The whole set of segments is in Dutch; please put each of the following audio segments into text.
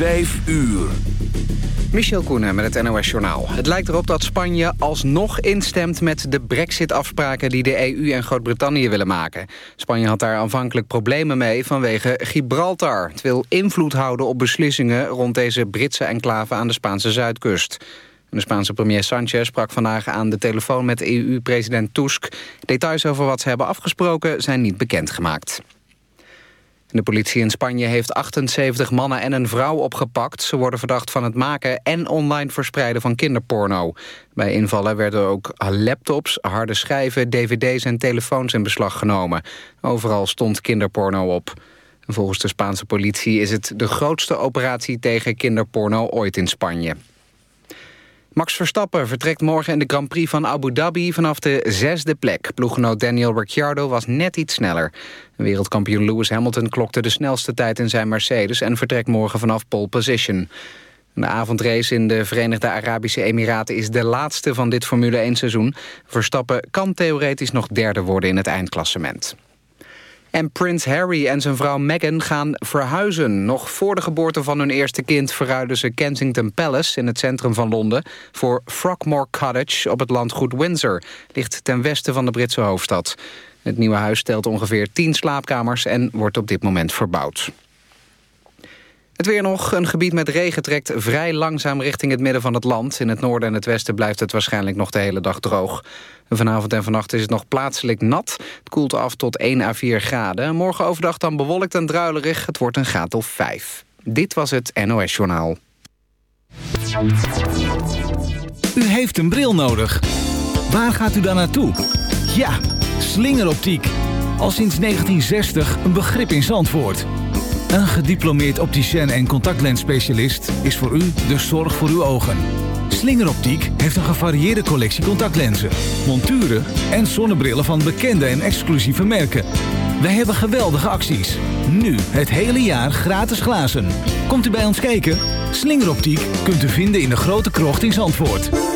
Vijf uur. Michel Koenen met het NOS-journaal. Het lijkt erop dat Spanje alsnog instemt met de brexit-afspraken... die de EU en Groot-Brittannië willen maken. Spanje had daar aanvankelijk problemen mee vanwege Gibraltar. Het wil invloed houden op beslissingen rond deze Britse enclave aan de Spaanse zuidkust. De Spaanse premier Sanchez sprak vandaag aan de telefoon met EU-president Tusk. Details over wat ze hebben afgesproken zijn niet bekendgemaakt. De politie in Spanje heeft 78 mannen en een vrouw opgepakt. Ze worden verdacht van het maken en online verspreiden van kinderporno. Bij invallen werden ook laptops, harde schijven, dvd's en telefoons in beslag genomen. Overal stond kinderporno op. Volgens de Spaanse politie is het de grootste operatie tegen kinderporno ooit in Spanje. Max Verstappen vertrekt morgen in de Grand Prix van Abu Dhabi vanaf de zesde plek. Ploeggenoot Daniel Ricciardo was net iets sneller. Wereldkampioen Lewis Hamilton klokte de snelste tijd in zijn Mercedes... en vertrekt morgen vanaf pole position. De avondrace in de Verenigde Arabische Emiraten is de laatste van dit Formule 1-seizoen. Verstappen kan theoretisch nog derde worden in het eindklassement. En Prins Harry en zijn vrouw Meghan gaan verhuizen. Nog voor de geboorte van hun eerste kind verruilden ze Kensington Palace in het centrum van Londen voor Frogmore Cottage op het landgoed Windsor. Ligt ten westen van de Britse hoofdstad. Het nieuwe huis stelt ongeveer 10 slaapkamers en wordt op dit moment verbouwd. Het weer nog. Een gebied met regen trekt vrij langzaam richting het midden van het land. In het noorden en het westen blijft het waarschijnlijk nog de hele dag droog. Vanavond en vannacht is het nog plaatselijk nat. Het koelt af tot 1 à 4 graden. Morgen overdag dan bewolkt en druilerig. Het wordt een graad of 5. Dit was het NOS Journaal. U heeft een bril nodig. Waar gaat u dan naartoe? Ja, slingeroptiek. Al sinds 1960 een begrip in Zandvoort. Een gediplomeerd opticien en contactlensspecialist is voor u de zorg voor uw ogen. Slingeroptiek heeft een gevarieerde collectie contactlenzen, monturen en zonnebrillen van bekende en exclusieve merken. Wij hebben geweldige acties. Nu het hele jaar gratis glazen. Komt u bij ons kijken? Slingeroptiek kunt u vinden in de grote krocht in Zandvoort.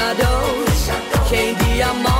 shadows, shady among.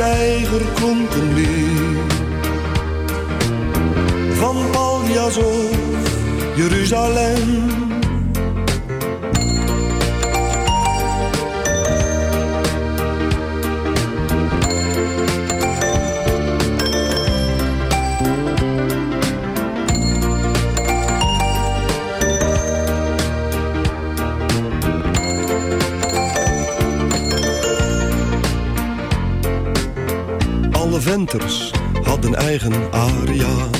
elke stijger klonk een lied. Van Paljas Jeruzalem. Venters hadden eigen aria's.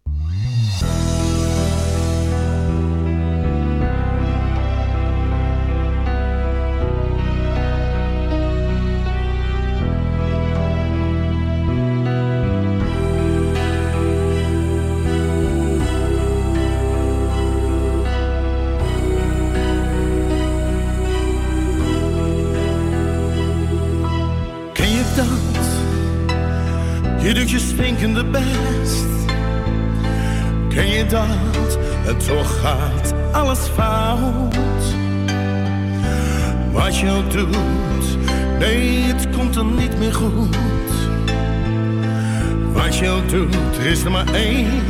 Wat je doet, is er maar één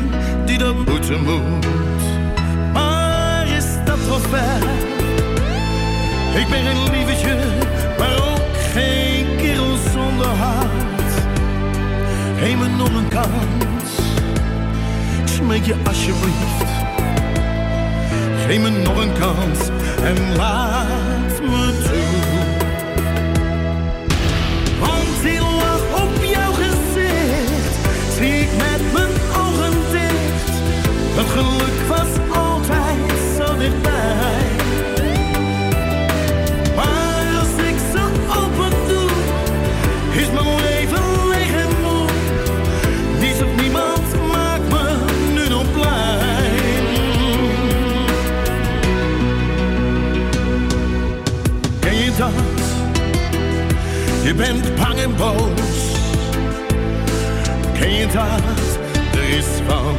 die dat moeten moet. Maar is dat wel ver? Ik ben een lievertje, maar ook geen kerel zonder hart. Geef me nog een kans, smeek je alsjeblieft. Geef me nog een kans en laat Het geluk was altijd zo dichtbij. Maar als ik ze open doe, is mijn leven leeg en moe. Niets of niemand maakt me nu nog blij. Ken je dat? Je bent bang en boos. Ken je dat? Er is van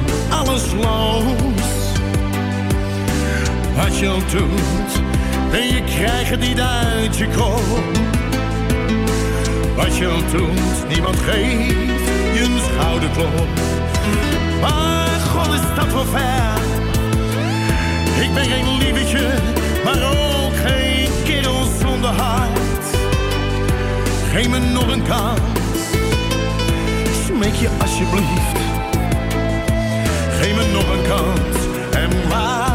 Wat je ook doet, en je krijgt het niet uit je kop. Wat je ook doet, niemand geeft je een schouderklop. Maar god is dat wel ver. Ik ben geen lievetje, maar ook geen kerel zonder hart. Geef me nog een kans, smeek je alsjeblieft. Geef me nog een kans. En laat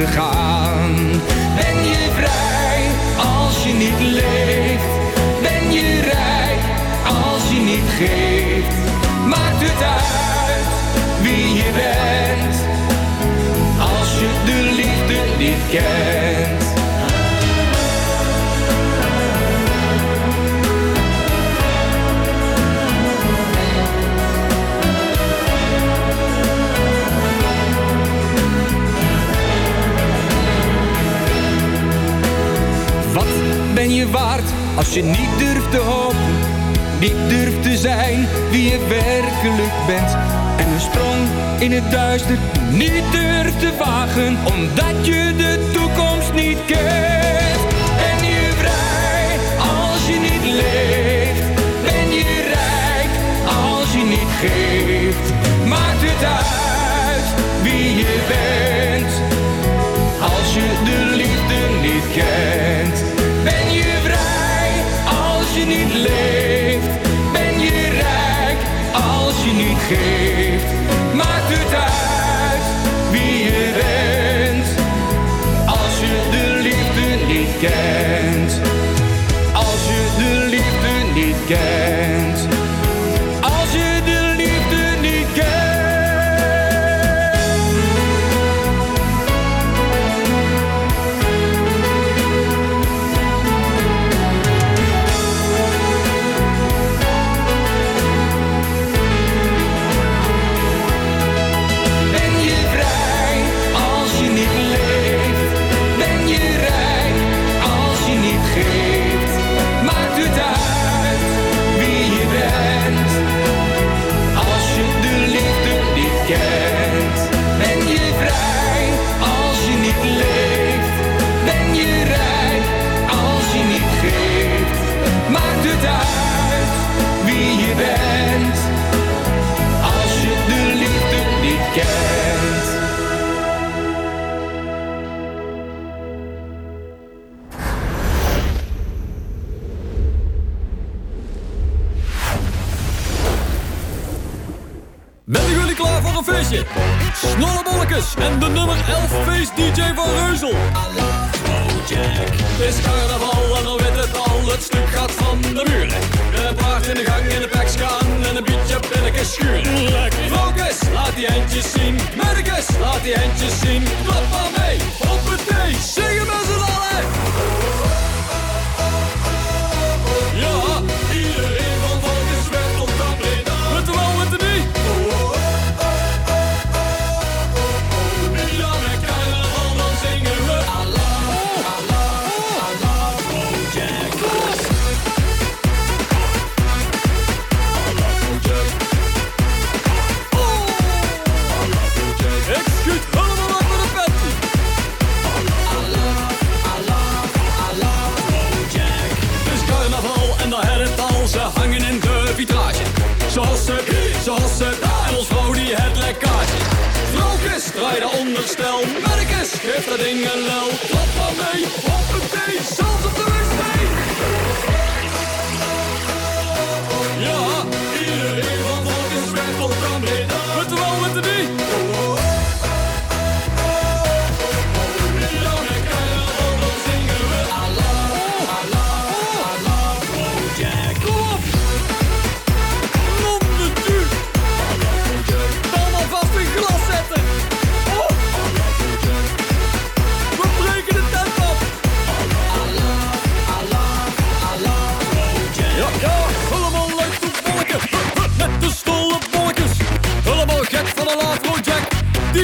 te gaan. durft te wagen, omdat je de en de nummer 11 feest DJ van Reuzel. Bojack. Het is carnaval en al weet het al, het stuk gaat van de muren. De paard in de gang en de pek gaan en een biertje pinneke schuren. Lekker. Focus, laat die handjes zien. Medicus, laat die handjes zien.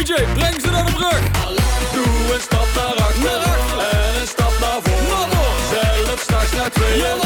DJ, breng ze naar de brug. Doe een stap naar achter en een stap naar voren. Zelf straks naar tweeën.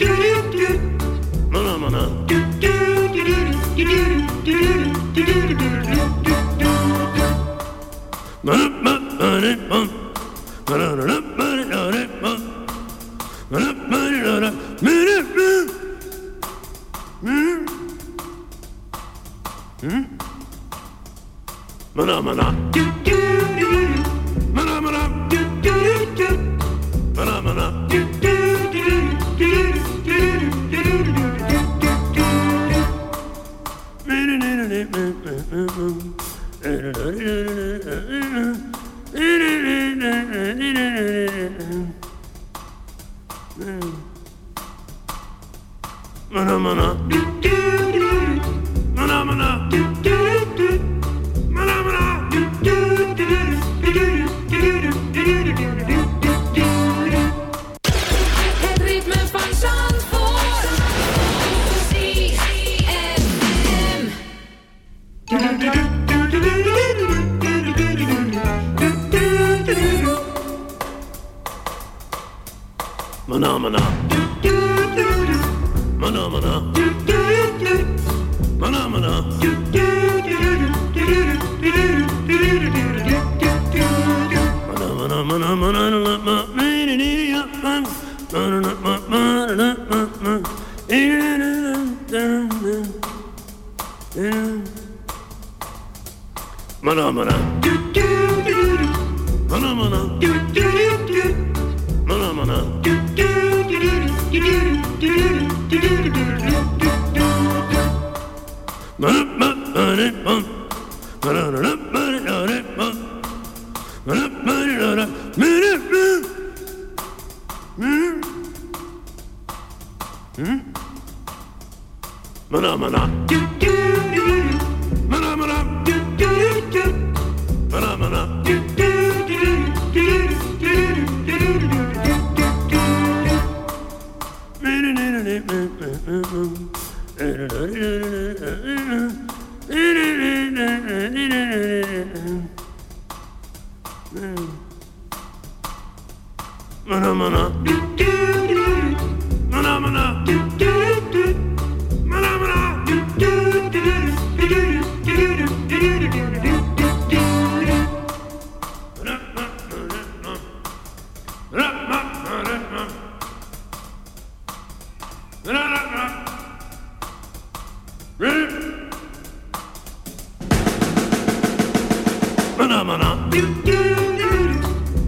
Mına mına.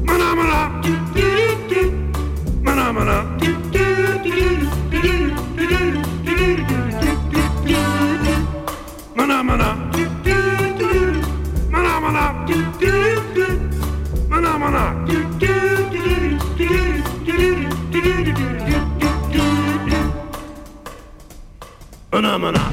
Mına mına. Mına mına. Mına mına. Mına mına. Mına mına. Mına mına.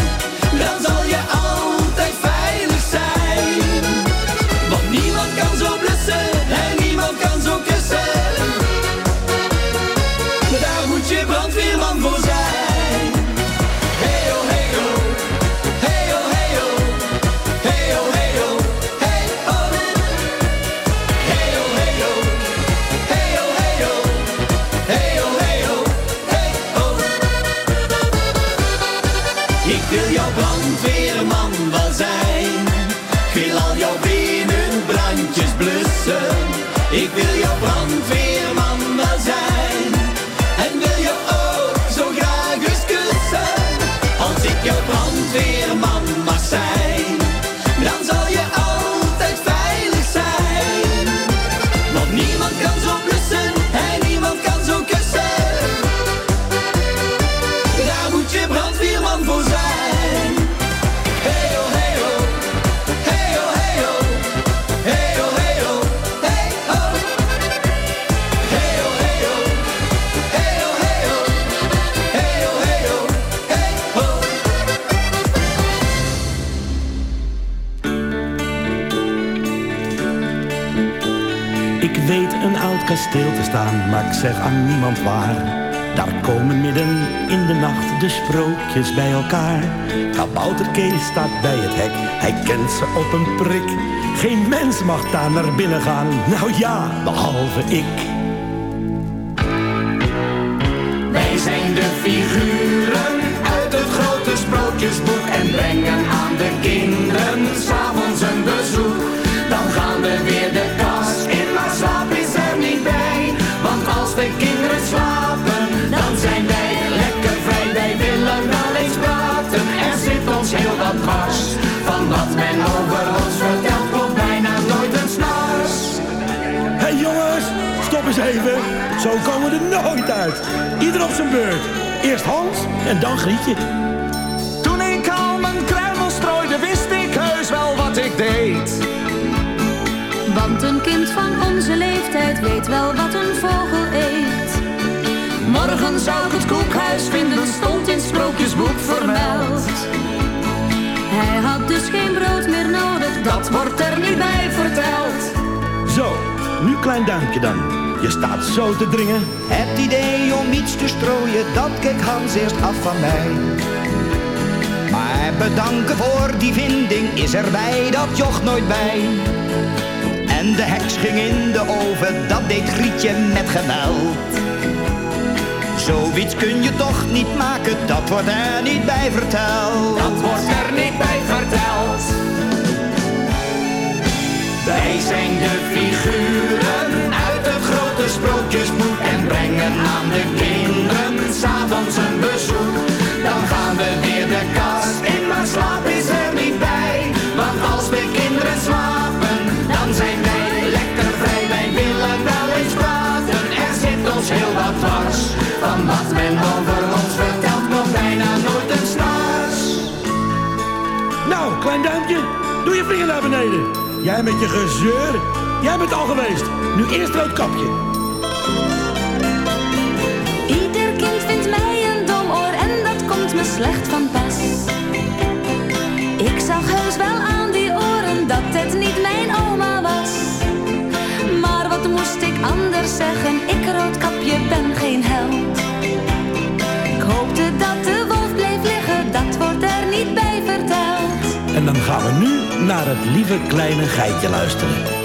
Kasteel te staan, maar ik zeg aan niemand waar. Daar komen midden in de nacht de sprookjes bij elkaar. Kabouter Kees staat bij het hek, hij kent ze op een prik. Geen mens mag daar naar binnen gaan, nou ja, behalve ik. Zo komen we er nooit uit. Ieder op zijn beurt. Eerst Hans en dan Grietje. Toen ik al mijn kruimel strooide, wist ik heus wel wat ik deed. Want een kind van onze leeftijd weet wel wat een vogel eet. Morgen zou ik het koekhuis vinden, stond in het sprookjesboek vermeld. Hij had dus geen brood meer nodig, Dat wordt er niet bij verteld. Zo, nu klein duimpje dan. Je staat zo te dringen. Het idee om iets te strooien, dat keek Hans eerst af van mij. Maar bedanken voor die vinding is er bij dat joch nooit bij. En de heks ging in de oven, dat deed Grietje met geweld. Zoiets kun je toch niet maken, dat wordt er niet bij verteld. Dat wordt er niet bij verteld. Wij zijn de figuren sprookjesboek en brengen aan de kinderen s'avonds een bezoek. Dan gaan we weer de kast in, maar slaap is er niet bij. Want als de kinderen slapen, dan zijn wij lekker vrij. Wij willen wel eens praten, er zit ons heel wat dwars. Van wat men over ons vertelt, komt bijna nooit een snars. Nou, klein duimpje, doe je vinger naar beneden. Jij met je gezeur. Jij bent al geweest. Nu eerst roodkapje. Ieder slecht van pas. Ik zag heus wel aan die oren dat het niet mijn oma was. Maar wat moest ik anders zeggen? Ik roodkapje ben geen held. Ik hoopte dat de wolf bleef liggen, dat wordt er niet bij verteld. En dan gaan we nu naar het lieve kleine geitje luisteren.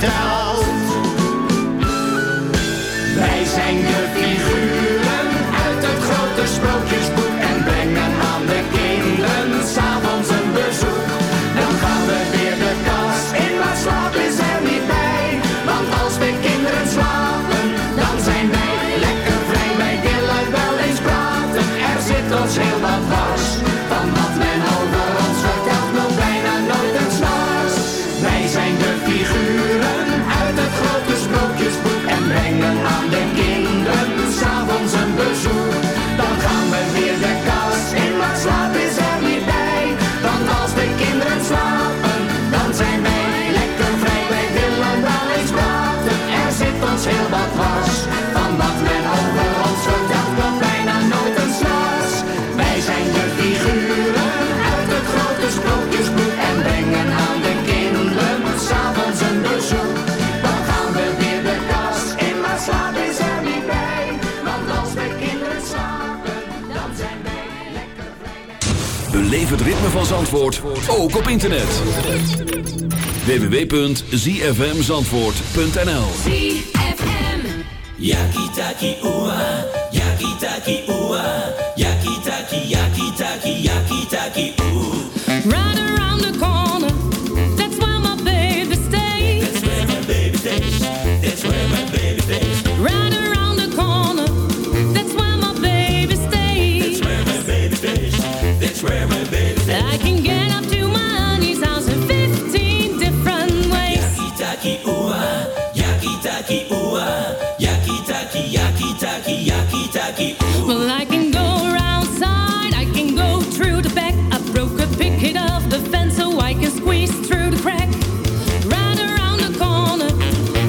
down. Beleef het ritme van Zandvoort ook op internet. www.zfmzandvoort.nl ZFM Yakitaki ua, yakitaki ua, yakitaki, yakitaki, yakitaki ua yucky, yucky, ducky. Well, I can go round side, I can go through the back. I broke a picket of the fence so I can squeeze through the crack. Right around the corner,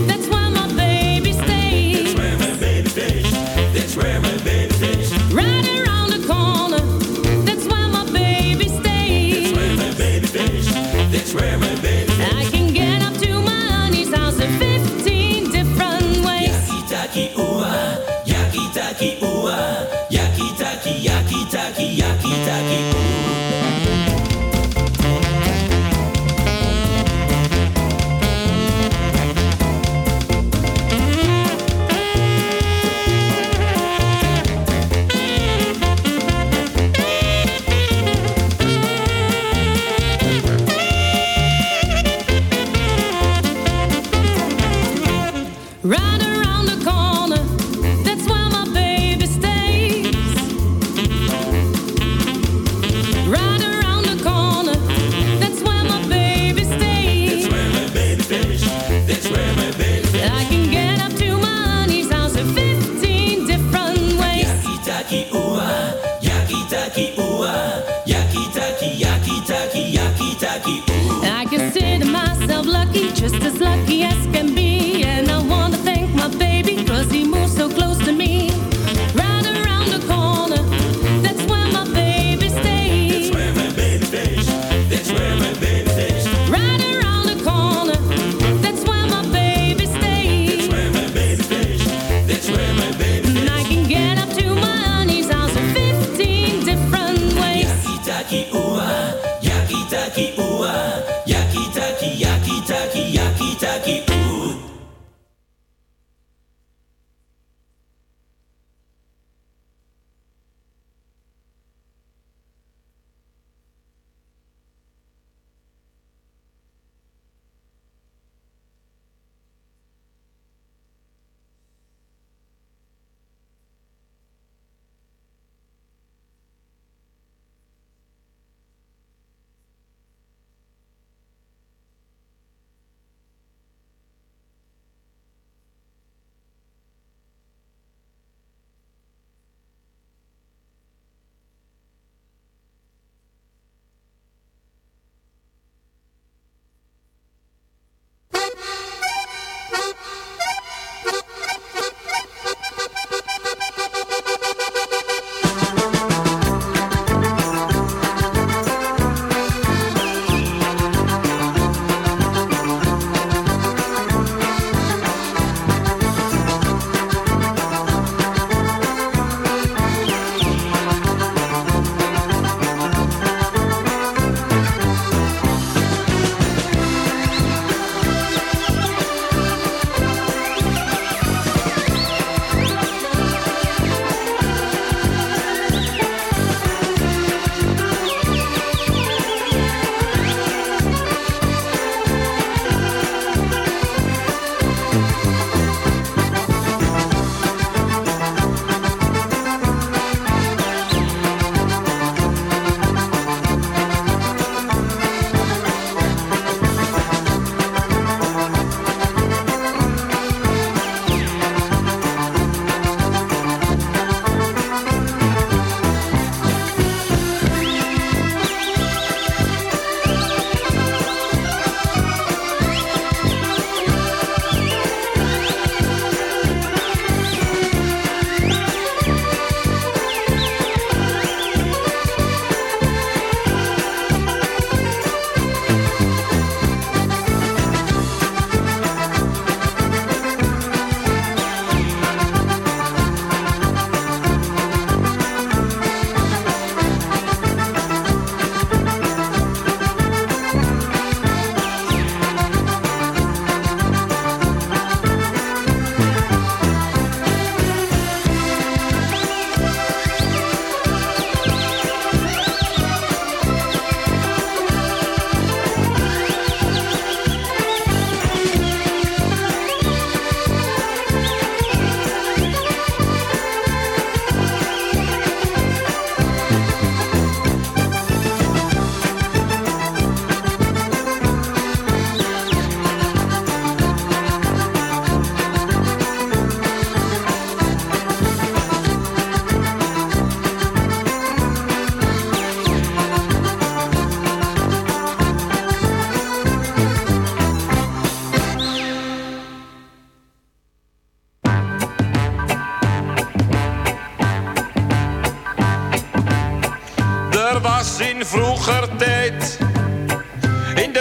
that's where my baby stays. That's where my baby stays. That's where my baby stays. Right around the corner, that's where my baby stays. That's where my baby stays. That's where my baby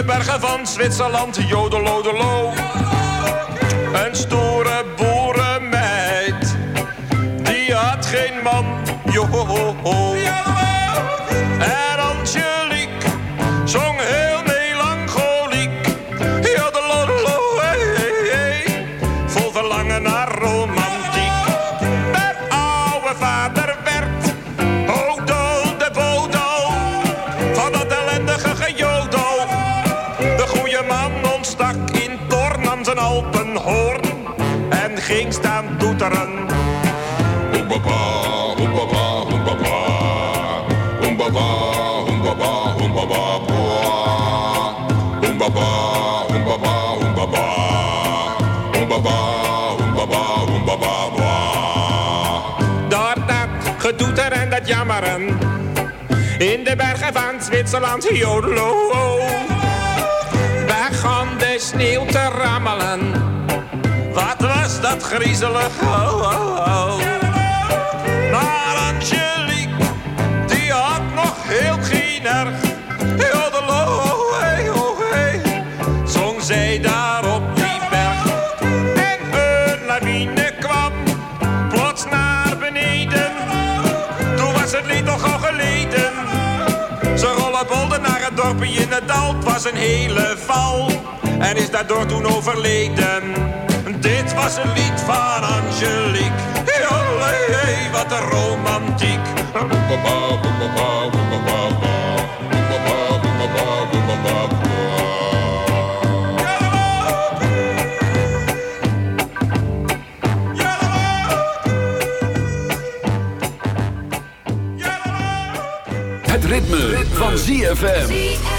bergen van Zwitserland, jodelodelo. Toeteren. Hoembaba, hoembaba, hoembaba, hoembaba, hoembaba, hoembaba. Hoembaba, hoembaba, hoembaba, hoembaba, hoembaba, hoembaba. Door dat gedoeter en dat jammeren in de bergen van Zwitserland, jodelo. Dat griezelig, oh. Maar Angelique, die had nog heel geen erg. Jodelo, hey, oh, hey. Zong zij daar op die berg. En een lawine kwam plots naar beneden. Toen was het lied nog al geleden. Ze rollenbolden naar het dorpje in het dal. Het was een hele val. En is daardoor toen overleden. Dit was een lied van Angelique. Jolé, hey, wat een romantiek. Het ritme, van ZFM.